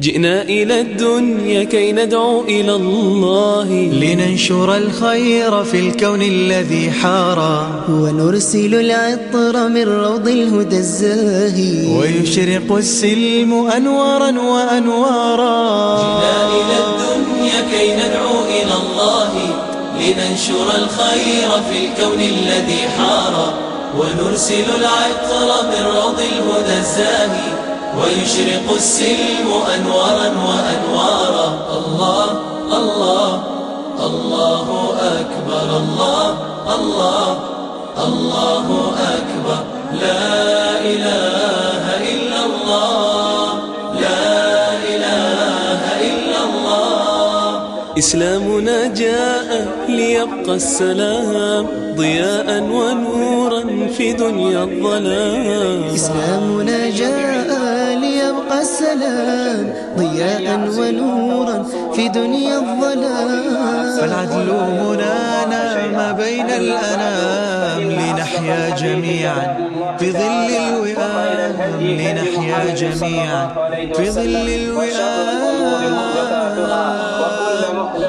جئنا إلى الدنيا كي ندعو إلى الله. لننشر الخير في الكون الذي حارى ونرسل العطر من روض الهدى الزاهي. ويشرق السلم أنوارا وأنوارا. جئنا إلى الدنيا كي ندعو إلى الله. لننشر الخير في الكون الذي حارى ونرسل العطر من روض الهدى الزاهي. ويشرق السلم أنوارا وأنوارا. الله الله الله أكبر الله الله الله أكبر. لا إله إلا الله لا إله إلا الله. إسلامنا جاء ليبقى السلام ضياء ونورا في دنيا الظلام. إسلامنا جاء السلام ضياء ونورا في دنيا الظلام. فالعدل منانا ما بين الأنام لنحيا جميعا في ظل الوئام لنحيا جميعا في ظل الوئام.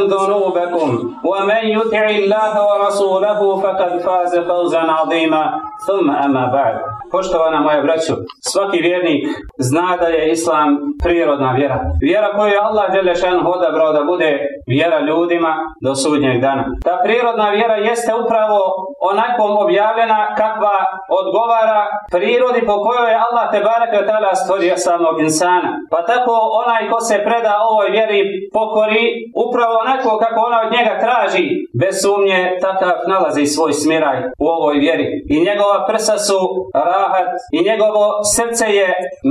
ذنوبكم. ومن يطع الله ورسوله فقد فاز فوزا عظيما. ثم أما بعد. Poštovana moja braćo, svaki vjernik zna da je Islam prirodna vjera. Vjera koju je Allah Đelešan odabrao da bude vjera ljudima do sudnjeg dana. Ta prirodna vjera jeste upravo onakom objavljena kakva odgovara prirodi po kojoj je Allah te barake ta'ala stvorio samog insana. Pa tako onaj ko se preda ovoj vjeri pokori upravo onako kako ona od njega traži, bez sumnje takav nalazi svoj smiraj u ovoj vjeri. I njegova prsa su rahat i njegovo srce je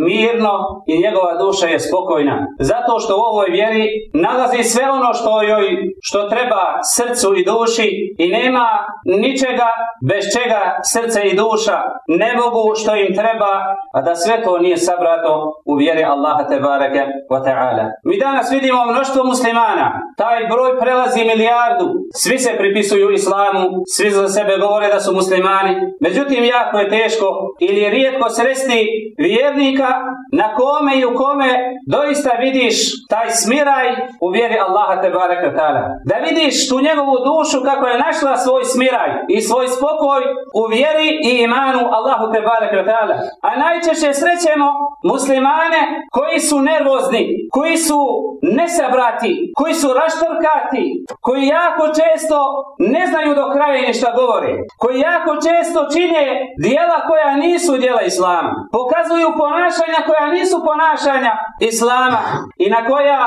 mirno i njegova duša je spokojna. Zato što u ovoj vjeri nalazi sve ono što joj što treba srcu i duši i nema ničega bez čega srce i duša ne mogu što im treba, a da sve to nije sabrato u vjeri Allaha te bareke wa ta'ala. Mi danas vidimo mnoštvo muslimana, taj broj prelazi milijardu, svi se pripisuju islamu, svi za sebe govore da su muslimani, međutim jako je teško ili je rijetko sresti vjernika na kome i u kome doista vidiš taj smiraj u vjeri Allaha te ta'ala. Da vidiš tu njegovu dušu kako je našla svoj smiraj i svoj spokoj u vjeri i imanu Allahu te ta'ala. A najčešće srećemo muslimane koji su nervozni, koji su nesabrati, koji su raštrkati, koji jako često ne znaju do kraja ni šta govore, koji jako često čine dijela koja nisu dijela Islama, pokazuju ponašanja koja nisu ponašanja Islama i na koja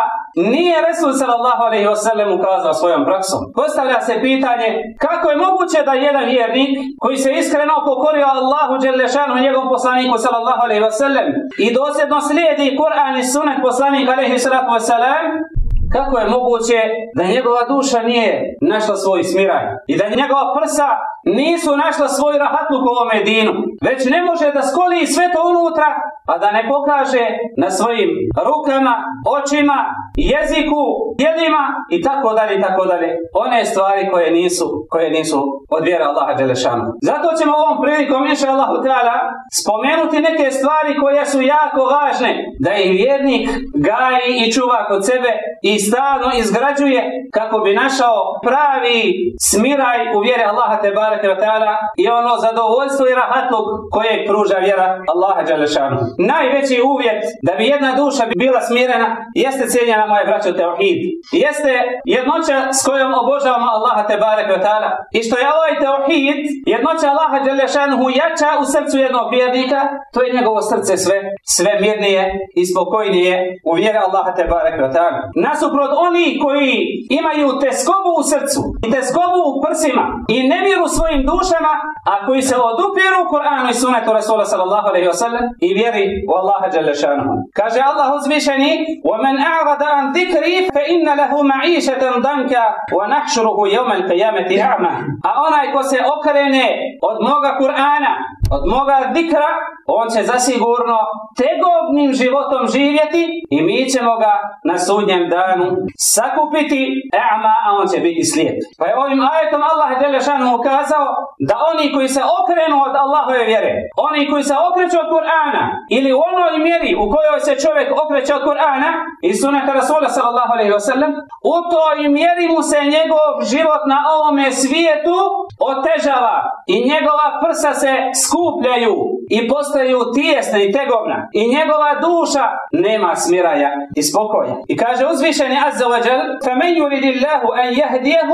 nije Resul sallallahu alaihi wasallam ukazao svojom praksom. Postavlja se pitanje kako je moguće da jedan vjernik koji se iskreno pokorio Allahu Đelešanu njegovom poslaniku sallallahu alaihi wasallam i dosljedno slijedi Kur'an i sunet poslanika alaihi salatu wasallam kako je moguće da njegova duša nije našla svoj smiraj i da njegova prsa nisu našla svoj rahatluk u ovome dinu, već ne može da skoli sve to unutra, a da ne pokaže na svojim rukama, očima, jeziku, djelima i tako dalje i tako dalje. One stvari koje nisu, koje nisu od vjera Allaha Đelešanu. Zato ćemo ovom prilikom, inša Allahu Teala, spomenuti neke stvari koje su jako važne, da ih vjernik gaji i čuva kod sebe i stalno izgrađuje kako bi našao pravi smiraj u vjeri Allaha te bareke i ono zadovoljstvo i rahatluk kojeg pruža vjera Allaha dželešanu. Najveći uvjet da bi jedna duša bila smirena jeste cijenjena moje braćo tauhid. Jeste jednoća s kojom obožavamo Allaha te bareke i što je ovaj tauhid jednoća Allaha dželešanu jača u srcu jednog vjernika, to je njegovo srce sve sve mirnije i spokojnije u vjeri Allaha te bareke nasuprot oni koji imaju teskobu u srcu i teskobu u prsima i nemiru svojim dušama, a koji se odupiru Kur'anu i sunetu Rasula sallallahu alaihi wasallam i vjeri u Allaha jalla šanuhu. Kaže Allah uzvišeni وَمَنْ أَعْرَدَ عَنْ ذِكْرِي فَإِنَّ لَهُ مَعِيشَةً ضَنْكَ وَنَحْشُرُهُ يَوْمَ الْقِيَامَةِ أَعْمَى A onaj ko se okrene od moga Kur'ana, od moga dikra, on će zasigurno tegobnim životom živjeti i mi ćemo ga na sudnjem danu sakupiti, a'ma, a on će biti slijep. Pa je ovim ajetom Allah Đelešanu ukazao da oni koji se okrenu od Allahove vjere, oni koji se okreću od Kur'ana ili u onoj mjeri u kojoj se čovjek okreće od Kur'ana i sunata Rasula sallallahu alaihi wa sallam, u toj mjeri mu se njegov život na ovome svijetu otežava i njegova prsa se skupljaju i postaju tijesne i tegovna i njegova duša nema smiraja i spokoja. I kaže uzvišeni Azza wa Jal فَمَنْ يُرِدِ اللَّهُ أَنْ يَهْدِيَهُ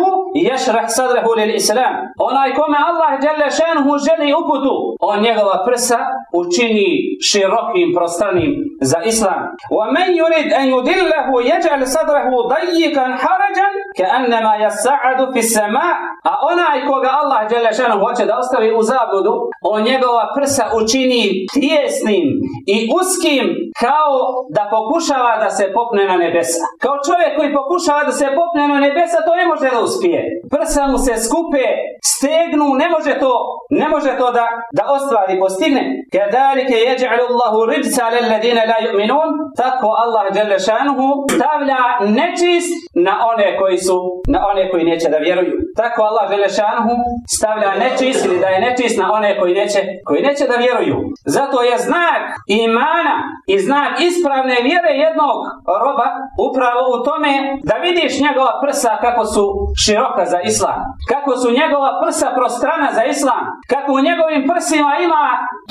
يَشْرَحْ صَدْرَهُ لِلْإِسْلَامِ Onaj kome Allah Jalla šanhu želi uputu, on njegova prsa učini širokim, prostranim za Islam. وَمَنْ يُرِدْ أَنْ يُدِلَّهُ يَجْعَلْ صَدْرَهُ ضَيِّكًا حَرَجًا كَأَنَّمَا يَسَّعَدُ فِي السَّمَاءِ A onaj koga Allah Jalla šanhu hoće da ostavi u zabludu, on njegova prsa učini tijesnim i uskim kao da pokušava da se popne na nebesa. Kao čovjek koji pokušava da se popne na nebesa, to ne može da uspije. Prsa mu se skupe, stegnu, ne može to, ne može to da, da ostvari, postigne. Kadalike jeđa'lu Allahu rijsa lilladine la yu'minun, tako Allah dželle šanuhu stavlja nečist na one koji su, na one koji neće da vjeruju. Tako Allah dželle šanuhu stavlja nečist ili da je nečist na one koji neće, koji neće da vjeruju. Zato je znak imana i znak ispravne vjere jednog roba upravo tome da vidiš njegova prsa kako su široka za islam, kako su njegova prsa prostrana za islam, kako u njegovim prsima ima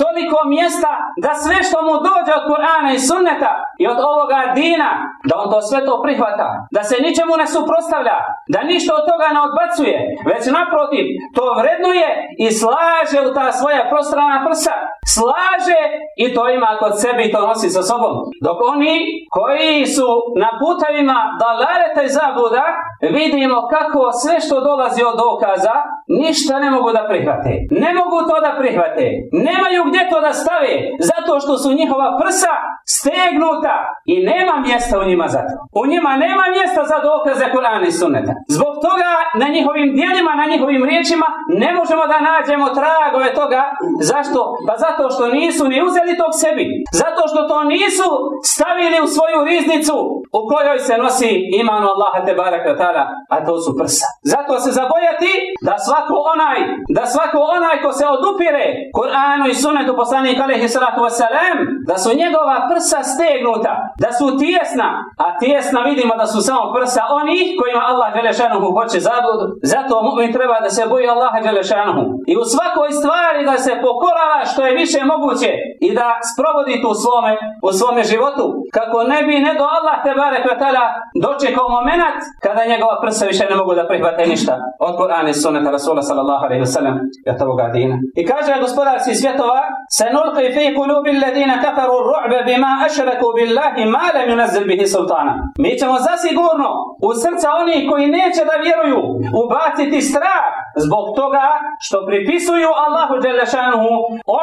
toliko mjesta da sve što mu dođe od Kur'ana i sunneta i od ovoga dina, da on to sve to prihvata, da se ničemu ne suprostavlja, da ništa od toga ne odbacuje, već naprotiv, to vrednuje i slaže u ta svoja prostrana prsa, slaže i to ima kod sebe i to nosi sa sobom. Dok oni koji su na putevima dalaleta i zabuda, vidimo kako sve što dolazi od dokaza, ništa ne mogu da prihvate. Ne mogu to da prihvate. Nemaju gdje to da stave, zato što su njihova prsa stegnuta i nema mjesta u njima za to. U njima nema mjesta za dokaze Kur'ana i Sunneta. Zbog toga na njihovim dijelima, na njihovim riječima ne možemo da nađemo tragove toga. Zašto? Pa zato što nisu ni uzeli to k sebi. Zato što to nisu stavili u svoju riznicu u kojoj se nosi imanu Allaha te baraka ta'ala, a to su prsa. Zato se zabojati da svako onaj, da svako onaj ko se odupire Kur'anu i sunnetu poslanika alaihi salatu wasalam, da su njegova prsa stegnuta, da su tijesna, a tijesna vidimo da su samo prsa onih kojima Allah Đelešanuhu hoće zabludu. Zato mu'min treba da se boji Allaha Đelešanuhu. I u svakoj stvari da se pokorava što je više moguće i da sprovodi tu svome, u svome životu. Kako ne bi ne do Allah te bare kvetala dočekao moment kada njegova prsa više ne mogu da prihvate ništa od Kur'ana i sunneta Rasula sallallahu alaihi wasallam i toga dina. I kaže gospodar svi svjetova se nulqi fi kulubi alladina kafaru ru'be bima ašraku billahi ma lam yunazzil bihi sultana. Mi ćemo zasigurno u srca onih koji neće da vjeruju ubaciti strah zbog toga što pripisuju Allahu Đelešanuhu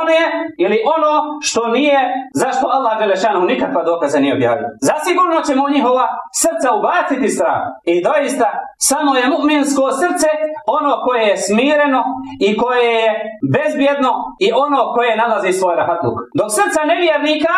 one ili ono što nije zašto Allah Đelešanuhu nikakva dokaza nije objavio. Zasigurno ćemo u njihova srca ubaciti strah i doista samo je mu'minsko srce ono koje je smireno i koje je bezbjedno i ono koje nalazi svoj rahatluk. Dok srca nevjernika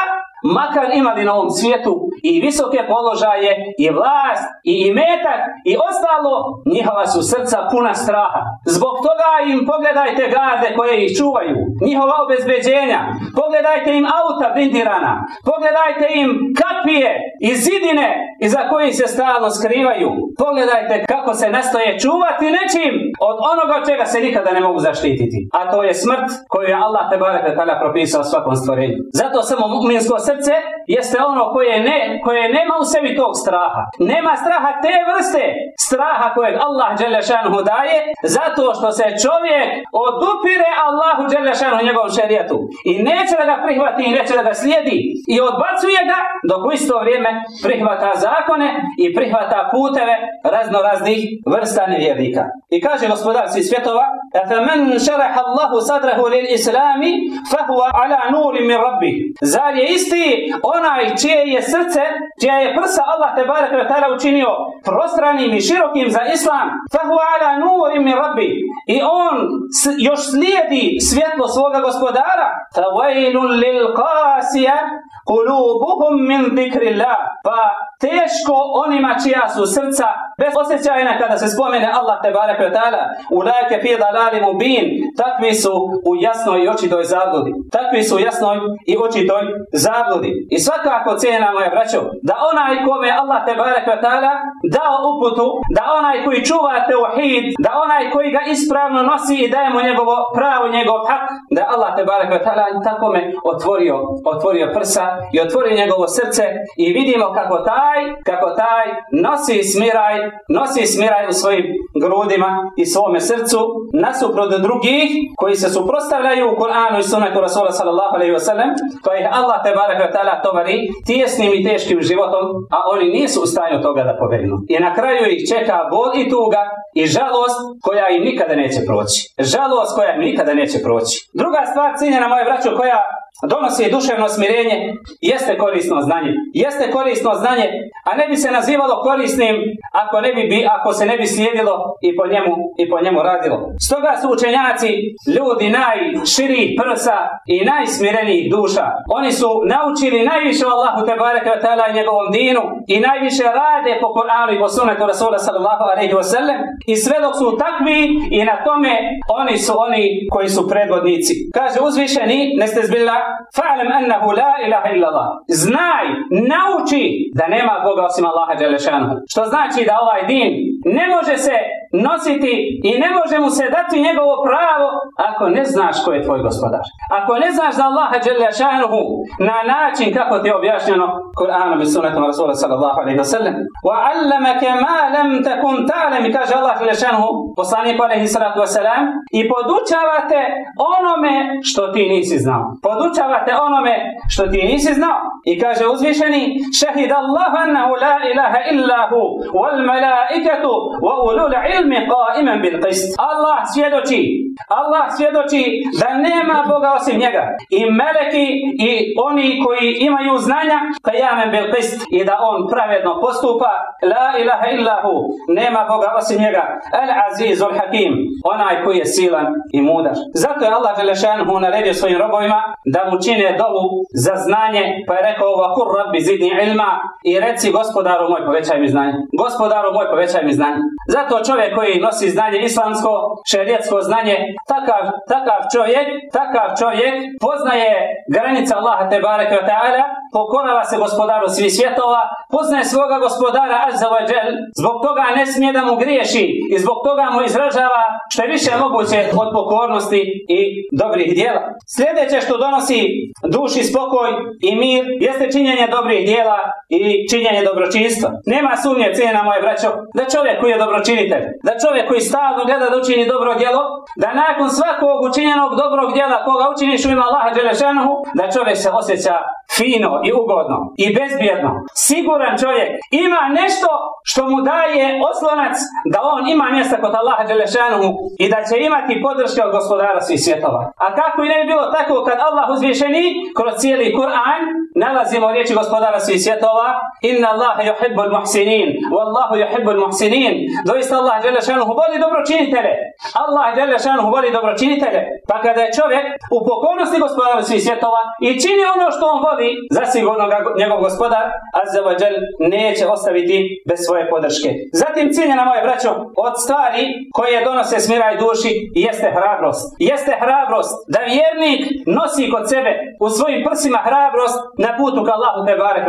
makar imali na ovom svijetu i visoke položaje, i vlast, i imetak, i ostalo, njihova su srca puna straha. Zbog toga im pogledajte garde koje ih čuvaju, njihova obezbeđenja, pogledajte im auta blindirana, pogledajte im kapije i zidine iza kojih se stalno skrivaju. Pogledajte kako se nastoje čuvati nečim, od onoga čega se nikada ne mogu zaštititi. A to je smrt koju je Allah te barek propisao svakom stvorenju. Zato samo mu'minsko srce jeste ono koje, ne, koje nema u sebi tog straha. Nema straha te vrste straha kojeg Allah Đelešanhu daje zato što se čovjek odupire Allahu Đelešanhu njegovom šerijatu i neće da ga prihvati i neće da ga slijedi i odbacuje ga dok u isto vrijeme prihvata zakone i prihvata puteve razno raznih vrsta nevjernika. I kaže gospodar svih svjetova فَمَنْ شَرَحَ اللَّهُ صَدْرَهُ لِلْإِسْلَامِ فَهُوَ عَلَى نُورٍ مِنْ رَبِّهِ Zar je isti onaj čije je srce, čije je prsa Allah te barek vetala učinio prostranim i širokim za islam, fahu ala nurim mi rabbi. I on još slijedi svjetlo svoga gospodara. Fa lil qasija kulubuhum min zikrillah. Pa teško onima čija su srca bez osjećajna kada se spomene Allah te barek vetala. Ulajke fi dalalim ubin. Takvi su u jasnoj i očitoj zabludi. Takvi su u jasnoj i očitoj zabludi i svakako cijena moja braćo da onaj kome Allah te barek ve ta'ala dao uputu da onaj koji čuva teuhid da onaj koji ga ispravno nosi i daje mu njegovo pravo njegov hak da Allah te barek ve ta'ala takome otvorio otvorio prsa i otvorio njegovo srce i vidimo kako taj kako taj nosi smiraj nosi smiraj u svojim grudima i svome srcu nasuprot drugih koji se suprostavljaju u Kur'anu i sunnetu Rasula sallallahu alaihi wasallam kojih Allah te baraka ta'ala tovari tijesnim i teškim životom a oni nisu u stanju toga da pobegnu. I na kraju ih čeka bol i tuga i žalost koja im nikada neće proći. Žalost koja im nikada neće proći. Druga stvar ciljena moje braćo koja donosi duševno smirenje jeste korisno znanje. Jeste korisno znanje, a ne bi se nazivalo korisnim ako, ne bi, ako se ne bi slijedilo i po njemu, i po njemu radilo. Stoga su učenjaci ljudi najširih prsa i najsmirenijih duša. Oni su naučili najviše Allahu te ta'ala i njegovom dinu i najviše rade po Koranu i po sunetu Rasula sallallahu alaihi wa sallam i sve dok su takvi i na tome oni su oni koji su predvodnici. Kaže uzvišeni, ne ste zbila fa'lam annahu la ilaha illa Allah. Znaj, nauči da nema Boga osim Allaha Đelešanu. Što znači da ovaj din ne može se nositi i ne može mu se dati njegovo pravo ako ne znaš ko je tvoj gospodar. Ako ne znaš da Allaha Đelešanuhu na način kako ti je objašnjeno Kur'anom i sunnetom Rasula sallallahu alaihi wa sallam wa allamake ma lam takun ta'lam kaže Allah Đelešanuhu poslanik alaihi sallatu wa sallam i podučavate onome što ti nisi znao. Podučavate onome što ti nisi znao. I kaže uzvišeni šehid Allah annahu la ilaha illa hu wal malaikatu wa ulul ilmi qaiman bil qist. Allah svjedoči, Allah svjedoči da nema Boga osim njega. I meleki i oni koji imaju znanja qayaman bil qist i da on pravedno postupa. La ilaha illa hu. Nema Boga osim njega. Al azizul hakim. Onaj koji je silan i mudar. Zato je Allah Želešanhu naredio svojim robovima da mu čine dovu za znanje, pa je rekao kur rabbi zidni ilma i reci gospodaru moj povećaj mi znanje. Gospodaru moj povećaj mi znanje. Zato čovjek koji nosi znanje islamsko, šerijetsko znanje, takav, takav čovjek, takav čovjek poznaje granica Allaha te bareke wa ta'ala, pokorava se gospodaru svih svjetova, poznaje svoga gospodara azza wa jal, zbog toga ne smije da mu griješi i zbog toga mu izražava što je više moguće od pokornosti i dobrih dijela. Sljedeće što donosi duši spokoj i mir jeste činjenje dobrih dijela i činjenje dobročinstva. Nema sumnje, cijena moje braćo, da čovjek koji je dobročinitelj, da čovjek koji stalno gleda da učini dobro djelo, da nakon svakog učinjenog dobrog djela koga učiniš u ime Allaha Đelešanuhu, da čovjek se osjeća fino i ugodno i bezbjedno. Siguran čovjek ima nešto što mu daje oslonac da on ima mjesta kod Allaha Đelešanuhu i da će imati podrške od gospodara svih svjetova. A kako i ne bi bilo tako kad Allah uzvišeni kroz cijeli Kur'an nalazimo riječi gospodara svih svjetova Inna Allaha yuhibbul muhsinin Wallahu yuhibbul muhsinin Doista Allah Đelešanuhu voli dobročinitelje. Allah Đelešanuhu voli dobročinitelje. Pa kada je čovjek u pokornosti gospodara svih svjetova i čini ono što on voli zasigurno ga njegov gospodar Azzawajal neće ostaviti bez svoje podrške. Zatim ciljena moje braćo, od stvari koje donose smiraj duši jeste hrabrost. Jeste hrabrost da vjernik nosi kod sebe u svojim prsima hrabrost na putu ka Allahu te barek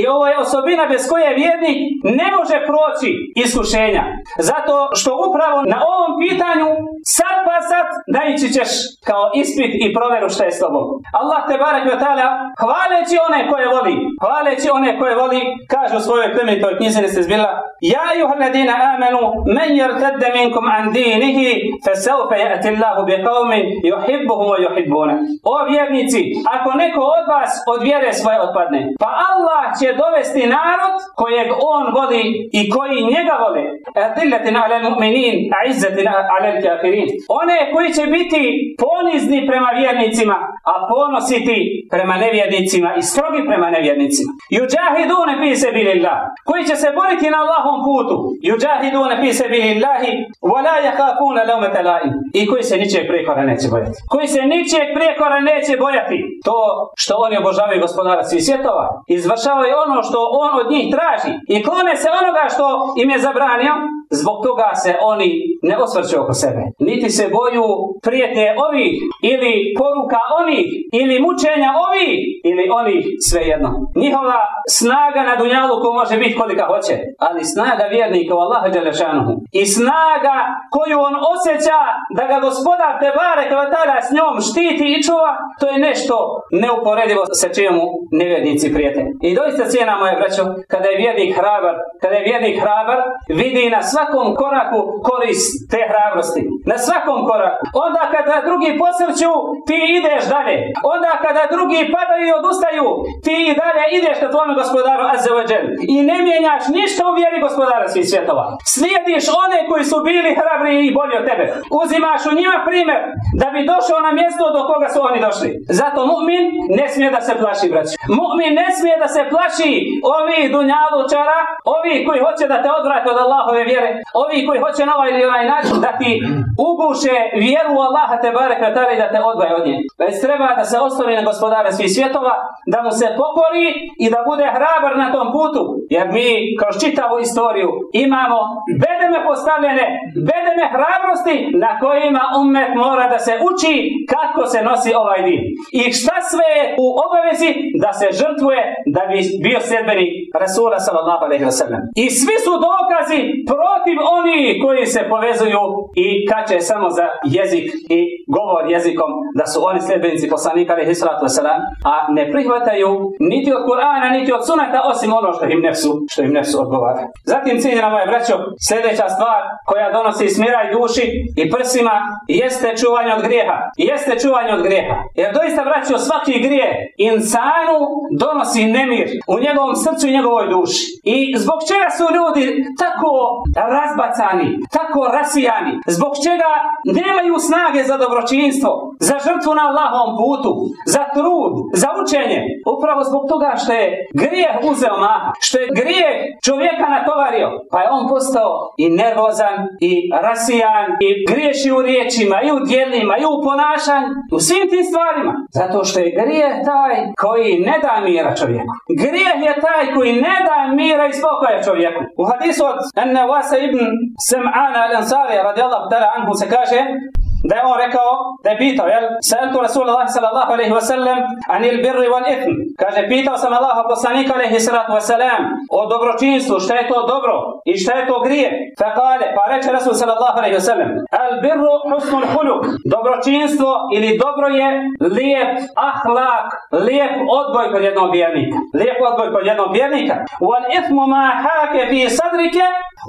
I ovo je osobina bez koje vjernik ne može proći iskušenja. Zato što upravo na ovom pitanju, sad pa sad, da ići ćeš kao ispit i provjeru što je s tobom. Allah te barek ve ta'ala, hvaleći one koje voli, hvaleći one koje voli, kaže u svojoj plemenitoj knjizi se zbila, Ja juha ladina amanu, men jertadde minkum an dinihi, fe seufe jati Allahu bi qavmin, juhibbuhum wa juhibbuna. O vjernici, ako neko od vas od vjere svoje odpadne, pa Allah će dovesti narod kojeg on voli i koji njega vole. Adillatin ala mu'minin, a izzatin ala kafirin. One koji će biti ponizni prema vjernicima, a ponositi prema nevjernicima i strogi prema nevjernicima. Yujahidune fi sabilillah. Koji će se boriti na Allahom putu. Yujahidune fi sabilillahi wa la yakhafuna lawmata la'im. I koji se ničeg prijekora neće bojati. Koji se ničeg prijekora neće bojati. To što oni obožavaju gospodara svih svjetova. Izvršavaju ono što on od njih traži. I klone se onoga što im je zabranio. Zbog toga se oni ne osvrću oko sebe. Niti se boju prijetnje ovih ili poruka onih ili mučenja ovih ili onih svejedno. Njihova snaga na dunjaluku može biti kolika hoće, ali snaga vjernika u Allaha Đelešanuhu i snaga koju on osjeća da ga gospodar te bare kvatara s njom štiti i čuva, to je nešto neuporedivo sa čemu nevjernici prijete. I doista cijena moje braćo, kada je vjernik hrabar, kada je vjernik hrabar, vidi na svakom koraku korist te hrabrosti. Na svakom koraku. Onda kada drugi posrću, ti ideš dalje. Onda kada drugi padaju i odustaju, ti i dalje ideš ka tvojom gospodaru Azzeođel. I ne mijenjaš ništa u vjeri gospodara svih svjetova. Slijediš one koji su bili hrabri i bolji od tebe. Uzimaš u njima primjer da bi došao na mjesto do koga su oni došli. Zato mu'min ne smije da se plaši, braći. Mu'min ne smije da se plaši ovih dunjalučara, ovi koji hoće da te odvrate od Allahove vjere, ovi koji hoće na ovaj ili onaj način da ti uguše vjeru Allaha te bareka i da te odvaje od nje. Već treba da se ostavi na gospodara svih svjetova, da mu se pokori i da bude hrabar na tom putu. Jer mi kroz čitavu istoriju imamo bedeme postavljene, bedeme hrabrosti na kojima umet mora da se uči kako se nosi ovaj din. I šta sve je u obavezi da se žrtvuje da bi bio sedbeni Rasula sallallahu alaihi wa sallam. I svi su dokazi protiv oni koji se povezuju i kače samo za jezik i govor jezikom da su oni sljedbenici poslanika alaihi sallatu wasalam, a ne prihvataju niti od Kur'ana niti od sunata osim ono što im nefsu, što im nefsu odgovara. Zatim cijenjena moje braćo, sljedeća stvar koja donosi smiraj duši i prsima jeste čuvanje od grijeha. Jeste čuvanje od grijeha. Jer doista braćo svaki grije insanu donosi nemir u njegovom srcu i njegovoj duši. I zbog čega su ljudi tako razbacani, tako rasijani, zbog čega nemaju snage za dobročinstvo, za žrtvu na Allahovom putu, za trud, za učenje. Upravo zbog toga što je grijeh uzeo maha, što je grijeh čovjeka natovario, pa je on postao i nervozan, i rasijan, i griješi u riječima, i u djelima, i u ponašanju, u svim tim stvarima. Zato što je grijeh taj koji ne da mira čovjeku. Grijeh je taj koji ne da mira i spokoja čovjeku. U hadisu od Wasa ibn Sam'ana al-Ansari radijallahu ta'ala anhu se kaže da je on rekao, da je pitao, jel? Sa'altu Rasulullah sallallahu alaihi wasallam anil birri wal ithm. Kaže, pitao sam Allaha poslanika alaihi salatu wasalam o dobročinstvu, šta je to dobro i šta je to grije. Fa kale, pa reče Rasul sallallahu alaihi wasallam, al birru husnul huluk. Dobročinstvo ili dobro je lijep ahlak, lijep odboj kod jednog vjernika. Lijep odboj kod jednog vjernika. Wal ithmu ma hake fi sadrike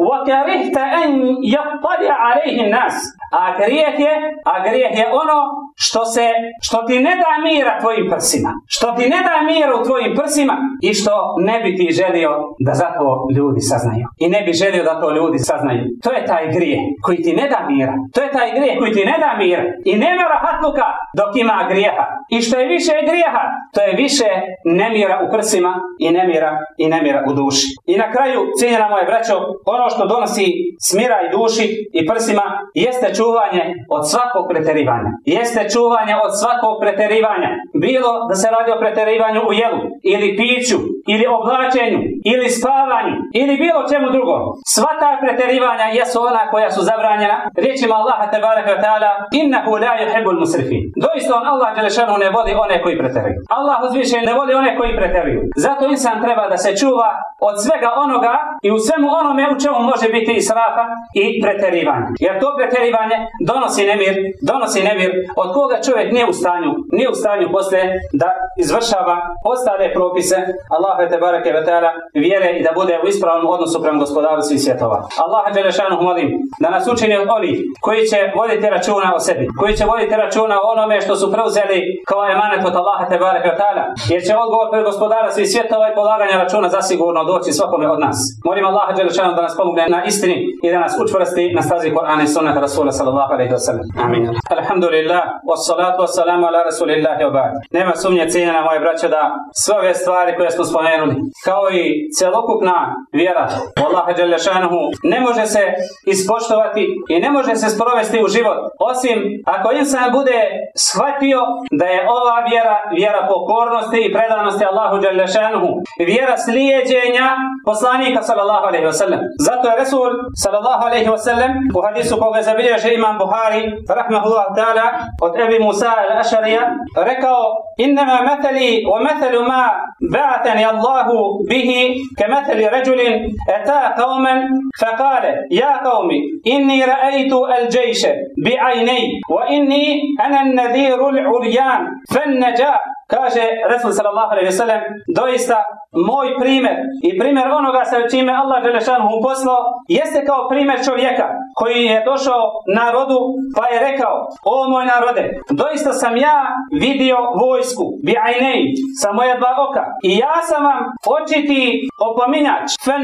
wa karihta an yattali alaihi nas. A grijeh je a grijeh je ono što se, što ti ne da mira tvojim prsima, što ti ne da mira u tvojim prsima i što ne bi ti želio da zato ljudi saznaju. I ne bi želio da to ljudi saznaju. To je taj grijeh koji ti ne da mira. To je taj grijeh koji ti ne da mira. I nema rahatluka dok ima grijeha. I što je više grijeha, to je više nemira u prsima i nemira i nemira u duši. I na kraju, cijenjena moje braćo, ono što donosi smira i duši i prsima jeste ču čuvanje od svakog preterivanja. Jeste čuvanje od svakog preterivanja. Bilo da se radi o preterivanju u jelu, ili piću, ili oblačenju, ili spavanju, ili bilo čemu drugom. Sva ta preterivanja jesu ona koja su zabranjena. Riječima Allaha te baraka ta'ala innahu la yuhibbul musrifin. Doista on Allah Đelešanu ne voli one koji preteruju. Allah uzviše ne voli one koji preteruju. Zato insan treba da se čuva od svega onoga i u svemu onome u čemu može biti israfa i preterivanje. Jer to preterivanje donosi nemir, donosi nemir od koga čovjek nije u stanju, nije u stanju poslije da izvršava ostale propise Allah te bareke ve ta'ala vjere i da bude u ispravnom odnosu prema gospodaru svih svjetova. Allah Đelešanu molim da nas učini od onih koji će voditi računa o sebi, koji će voditi računa o onome što su preuzeli kao emanet od Allaha te bareke ve ta'ala, jer će odgovor pred gospodara svih svjetova i polaganja računa zasigurno doći svakome od nas. Molim Allah Đelešanu da nas pomogne na istini i da nas učvrsti na stazi Kur'ana i sunnata Rasula sallallahu alaihi wa sallam. Amin. Alhamdulillah, wassalatu wassalamu ala rasulillahi wa ba'd. Nema sumnje cijenjena moje braće da sve ove stvari koje smo spomenuli, kao i celokupna vjera Allaha Đelešanuhu, ne može se ispoštovati i ne može se sprovesti u život, osim ako insan bude shvatio da je ova vjera, vjera pokornosti i predanosti Allahu Đelešanuhu, vjera slijedjenja poslanika sallallahu alaihi wa sallam. Zato je Resul sallallahu alaihi wa sallam u hadisu koga zabilježe imam Buhari, رحمه الله تعالى od Ebi Musa al-Ašarija rekao Innama metali wa metalu ma ba'atani Allahu bihi ke metali ređulin eta qavmen fekale Ja qavmi inni ra'aytu al-đejše bi'ajnej wa inni ana nadiru al-urjan fan naja Kaže Resul sallallahu alejhi ve sellem, doista moj primjer i primjer onoga sa čime Allah dželešanu poslao jeste kao primjer čovjeka koji je došao narodu pa je rekao: "O moj narode, doista sam ja vidio vojsku bi ajnej sa moja dva oka i ja sam vam očiti opominjač fen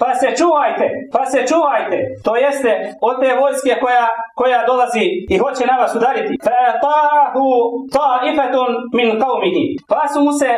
pa se čuvajte, pa se čuvajte. To jeste od te vojske koja koja dolazi i hoće na vas udariti. Fa ta'ahu ta'ifatun min qavmihi. Pa su mu se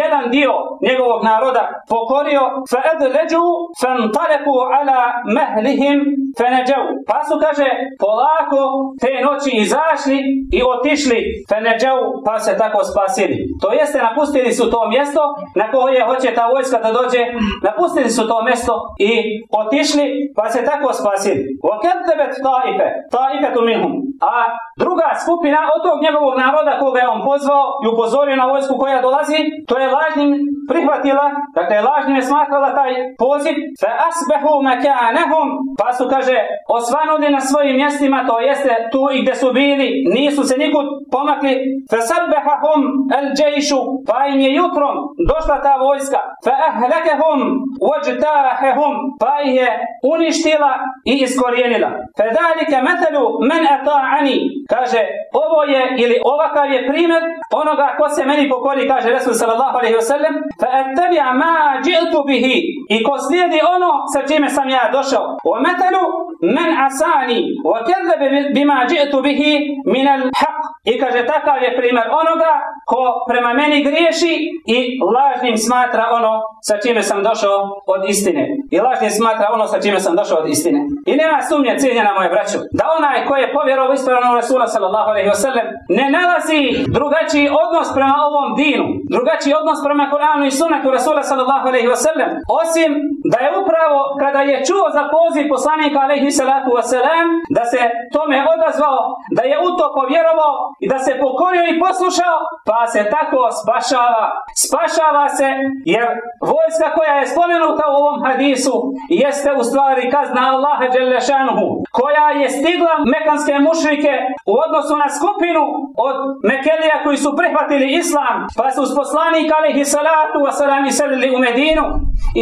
jedan dio njegovog naroda pokorio fa adleđu fantaleku ala mehlihim feneđevu. Pa su kaže polako te noći izašli i otišli feneđevu pa se tako spasili. To jeste napustili su to mjesto na koje hoće ta vojska da dođe. Napustili su to mjesto i otišli pa se tako spasili. Vokedebet taife, taife tu minhum. A druga skupina od tog njegovog naroda koga je on pozvao i upozvao upozorio na vojsku koja dolazi, to je lažnim prihvatila, dakle lažnim je smatrala taj poziv, fa asbahu makanahum, pa su kaže osvanuli na svojim mjestima, to jeste tu i gdje su bili, nisu se nikud pomakli, fa sabbahahum al jayšu, pa im je jutrom došla ta vojska, fa ahlakahum wajtahahum, pa ih je uništila i iskorijenila. Fa dalika metalu men ata'ani, kaže ovo je ili ovakav je primjer onoga ko se meni pokori, kaže Resul sallallahu alaihi wa sallam, فأتبع ما جئت به i ko slijedi ono sa čime sam ja došao. ومثل من عصاني وكذب بما جئت به من الحق I kaže, takav je primjer onoga ko prema meni griješi i lažnim smatra ono sa čime sam došao od istine. I lažnim smatra ono sa čime sam došao od istine. I nema sumnje, cijenjena moje braćo, da onaj ko je povjerovao ispravno Rasula sallallahu alaihi wasallam ne nalazi drugačiji odnos prema ovom dinu, drugačiji odnos prema Koranu i sunetu Rasula sallallahu alaihi wasallam, osim da je upravo kada je čuo za poziv poslanika alaihi salatu wasallam, da se tome odazvao, da je u to povjerovao i da se pokorio i poslušao, pa se tako spašava. Spašava se jer vojska koja je spomenuta u ovom hadisu jeste u stvari kazna Allaha Đelešanuhu, koja je stigla mekanske mušrike u odnosu na skupinu od Mekelija koji su prihvatili islam, pa su s poslanika alaihi salatu wasalam iselili u Medinu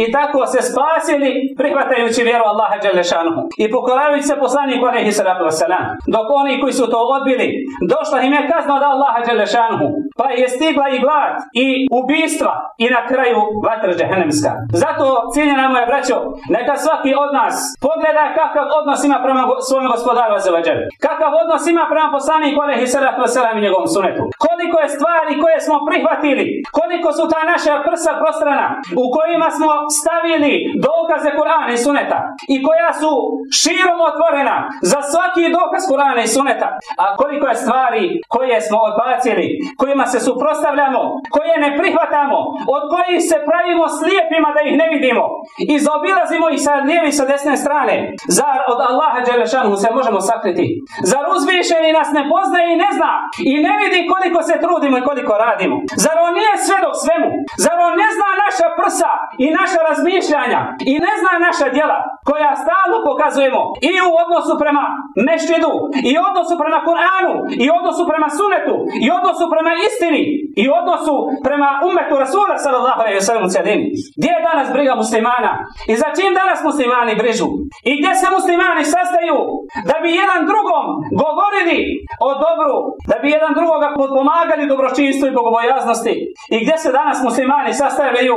i tako se spasili prihvatajući vjeru Allaha Đelešanuhu i pokoravajući se poslaniku alaihi salatu wasalam. Dok oni koji su to odbili, došla im je kazna od Allaha Đelešanuhu. pa je stigla i glad, i ubistva, i na kraju vatra džehennemska. Zato, cijenjena moja braćo, neka svaki od nas pogleda kakav odnos ima prema svojom gospodaru Azevađelu. Kakav odnos ima prema poslaniku Alehi Salatu i njegovom sunetu. Koliko je stvari koje smo prihvatili, koliko su ta naša prsa prostrana u kojima smo stavili dokaze Kur'ana i suneta i koja su širom otvorena za svaki dokaz Kur'ana i suneta. A koliko je stvari koje smo odbacili, kojima se suprostavljamo, koje ne prihvatamo, od kojih se pravimo slijepima da ih ne vidimo i zaobilazimo ih sa lijeve i sa desne strane. Zar od Allaha Đelešanu se možemo sakriti? Zar uzvišeni nas ne poznaje i ne zna i ne vidi koliko se trudimo i koliko radimo? Zar on nije sve dok svemu? Zar on ne zna naša prsa i naša razmišljanja i ne zna naša djela koja stalno pokazujemo i u odnosu prema mešćidu i u odnosu prema Kur'anu i odnosu prema sunetu i odnosu prema istini i odnosu prema umetu Rasula sallallahu u cjelini. Gdje je danas briga muslimana? I za čim danas muslimani brižu? I gdje se muslimani sastaju da bi jedan drugom govorili o dobru, da bi jedan drugoga potpomagali dobročinstvu i bogobojaznosti? I gdje se danas muslimani sastavljaju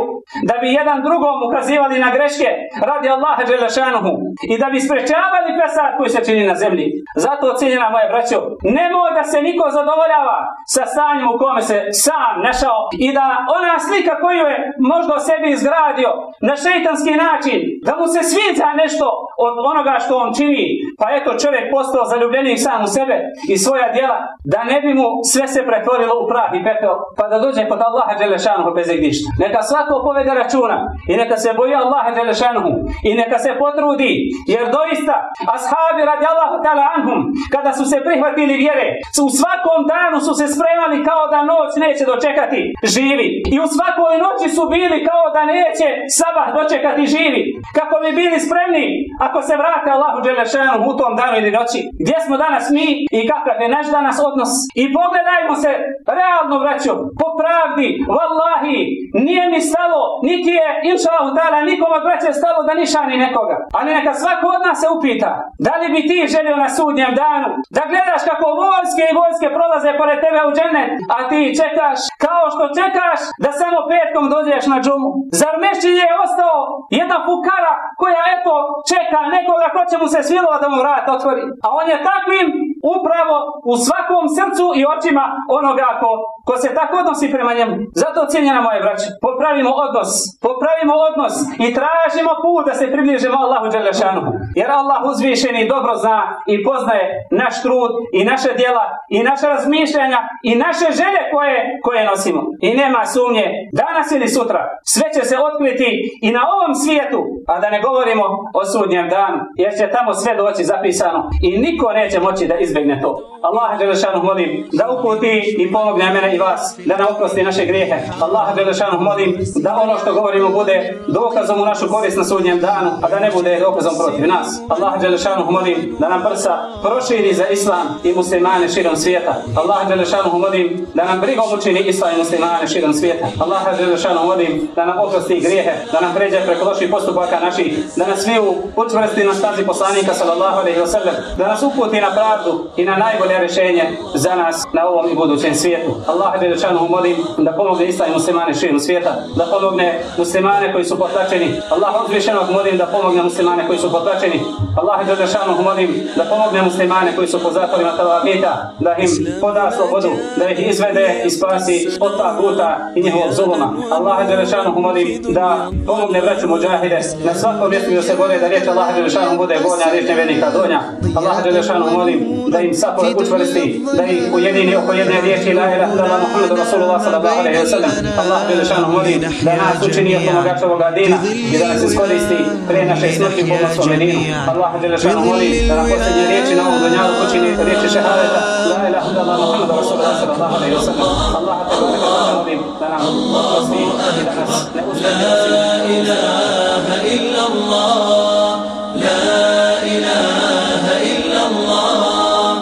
da bi jedan drugom ukazivali na greške radi Allaha dželešanuhu i da bi sprečavali pesad koji se čini na zemlji? Zato cijenjena moje braćo, nemoj da se niko zadovoljava sa stanjem u kome se sam našao i da ona slika koju je možda o sebi izgradio na šeitanski način, da mu se sviđa nešto od onoga što on čini, pa eto čovjek postao zaljubljenik sam u sebe i svoja djela, da ne bi mu sve se pretvorilo u prah i pepeo, pa da dođe kod Allaha Đelešanuhu bez igdišta. Neka svako povede računa i neka se boji Allaha Đelešanuhu i neka se potrudi, jer doista ashabi radi Allahu ta'ala anhum, kada su se prihvatili vjere, u svakom danu su se spremali kao da noć neće dočekati živi. I u svakoj noći su bili kao da neće sabah dočekati živi. Kako bi bili spremni ako se vrate Allahu Đelešanu u tom danu ili noći. Gdje smo danas mi i kakav je naš danas odnos. I pogledajmo se realno vraćo, po pravdi, vallahi, nije mi stalo, niti je inša Allah nikom od braće stalo da nišani nekoga. Ali neka svako od nas se upita, da li bi ti želio na sudnjem danu, da gledaš kako vojske i vojske prolaze pored tebe u džennet, a ti čekaš kao što čekaš da samo petkom dođeš na džumu. Zar mešćin je ostao jedna fukara koja eto čeka nekoga ko će mu se svilo da mu vrat otvori. A on je takvim upravo u svakom srcu i očima onoga ko, ko se tako odnosi prema njemu. Zato cijenjena moje braće, popravimo odnos, popravimo odnos i tražimo put da se približimo Allahu Đelešanu. Jer Allah uzvišeni dobro zna i poznaje naš trud i naše djela i naše razmišljanja i naše želje koje, koje nosimo. I nema sumnje, danas ili sutra, sve će se otkriti i na ovom svijetu, a da ne govorimo o sudnjem danu, jer će tamo sve doći zapisano i niko neće moći da izbjegne to. Allah Đelešanu molim da uputi i pomogne mene i vas, da nam oprosti naše grijehe. Allah Đelešanu molim da ono što govorimo bude dokazom u našu korist na sudnjem danu, a da ne bude dokazom protiv nas. Allah Đelešanu molim da nam prsa proširi za islam i muslimane širom svijeta. Allah Đelešanu molim da nam brigom učini islam i muslimane širom svijeta. Allah Đelešanu molim da nam oprosti grijehe, da nam pređe preko loših postupaka naših, da nas sviju učvrsti na stazi poslanika sallallahu alaihi wa sallam, da nas uputi na pravdu i na najbolje rješenje za nas na ovom i budućem svijetu. Allah Đelešanu molim da pomogne islam i muslimane širom svijeta, da pomogne muslimane koji su potlačeni. Allah uzvišenog molim da pomogne muslimane koji su potlačeni. Allah Đelešanu molim da pomogne muslimane koji su po zatvorima talabita, da im poda slobodu, da ih izvede i spasi od ta puta i njihovog zuluma. Allah Đelešanu molim da pomogne braću muđahide na svakom mjestu da se bore da riječ Allah Đelešanu bude gornja, riječ nevenika donja. Allah Đelešanu molim da im sapore učvrsti, da ih ujedini oko jedne riječi la ilaha illallah Muhammedu Rasulullah sallallahu alaihi wa sallam. Allah Đelešanu molim da nas učini od pomagača ovoga dina i da nas iskoristi prije naše smrti pomoć Medinu. Allah Đelešanu molim da na posljednje riječi na ovom dunjalu učini riječi šehadeta la ilaha illallah Muhammedu Rasulullah sallallahu alaihi wa sallam. Allah Tebareka wa molim da nam oprosti i da nas ne uzmeti إله إلا الله لا إله إلا الله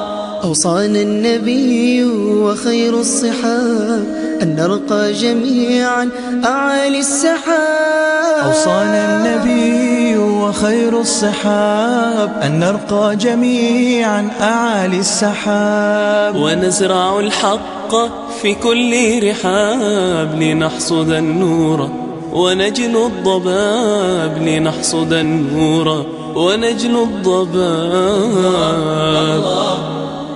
أوصانا النبي وخير الصحاب أن نرقى جميعا أعالي السحاب. أوصانا النبي وخير الصحاب أن نرقى جميعا أعالي السحاب. ونزرع الحق في كل رحاب لنحصد النور. ونجلو الضباب لنحصد النور. ونجلو الضباب.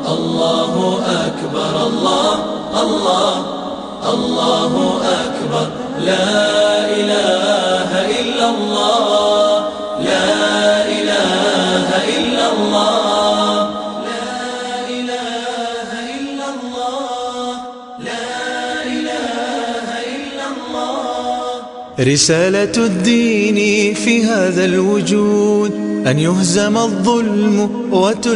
الله أكبر الله الله. الله أكبر. لا إله إلا الله. لا إله إلا الله. لا إله إلا الله. لا إله إلا الله. رسالة الدين في هذا الوجود أن يهزم الظلم وتل